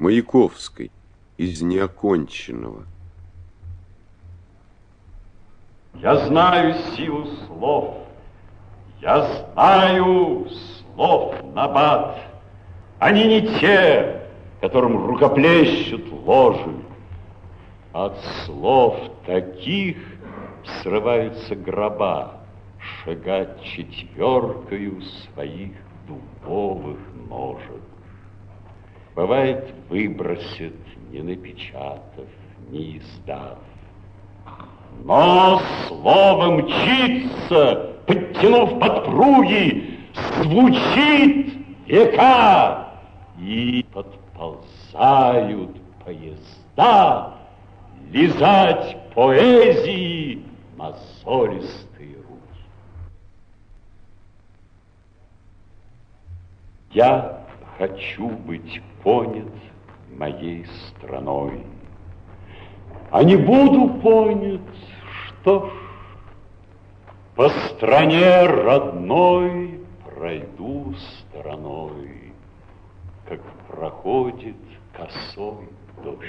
Маяковской из неоконченного. Я знаю силу слов, я знаю слов набат. Они не те, которым рукоплещут ложи. От слов таких срываются гроба, шагать четверкою своих дубовых. Бывает, выбросит, не напечатав, не издав. Но слово мчится, подтянув подпруги, звучит века, и подползают поезда лизать поэзии мозолистые руки. Я хочу быть понят моей страной. А не буду понят, что ж, по стране родной пройду стороной, как проходит косой дождь.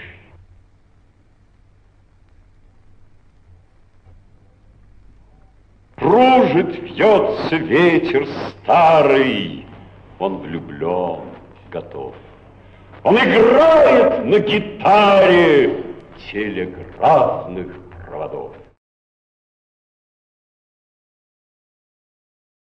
Кружит, вьется ветер старый, он влюблен, готов. Он играет на гитаре телеграфных проводов.